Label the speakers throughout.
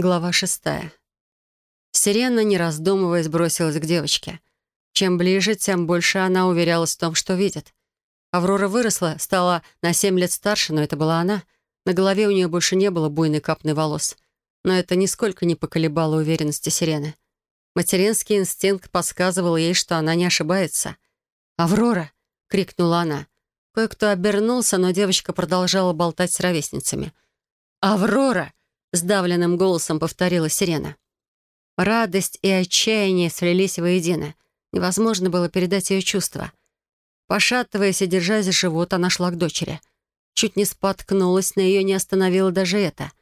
Speaker 1: Глава шестая. Сирена, не раздумывая, сбросилась к девочке. Чем ближе, тем больше она уверялась в том, что видит. Аврора выросла, стала на семь лет старше, но это была она. На голове у нее больше не было буйной капной волос. Но это нисколько не поколебало уверенности Сирены. Материнский инстинкт подсказывал ей, что она не ошибается. «Аврора!» — крикнула она. Кое-кто обернулся, но девочка продолжала болтать с ровесницами. «Аврора!» — сдавленным голосом повторила сирена. Радость и отчаяние слились воедино. Невозможно было передать ее чувства. Пошатываясь и держась за живот, она шла к дочери. Чуть не споткнулась, но ее не остановило даже это.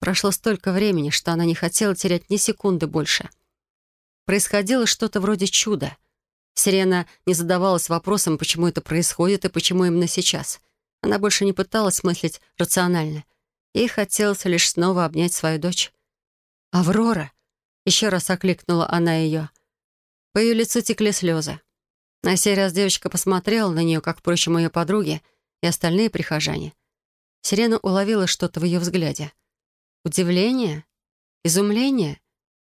Speaker 1: Прошло столько времени, что она не хотела терять ни секунды больше. Происходило что-то вроде чуда. Сирена не задавалась вопросом, почему это происходит и почему именно сейчас. Она больше не пыталась мыслить рационально — Ей хотелось лишь снова обнять свою дочь. «Аврора!» — еще раз окликнула она ее. По ее лицу текли слезы. На сей раз девочка посмотрела на нее, как, впрочем, ее подруги и остальные прихожане. Сирена уловила что-то в ее взгляде. Удивление? Изумление?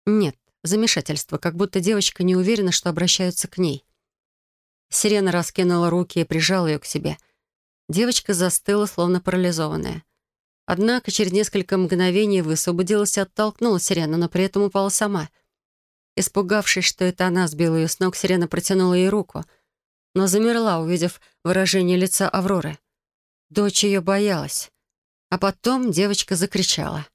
Speaker 1: Нет, замешательство, как будто девочка не уверена, что обращаются к ней. Сирена раскинула руки и прижала ее к себе. Девочка застыла, словно парализованная. Однако через несколько мгновений высвободилась и оттолкнула Сирену, но при этом упала сама. Испугавшись, что это она сбила ее с ног, Сирена протянула ей руку, но замерла, увидев выражение лица Авроры. Дочь ее боялась. А потом девочка закричала.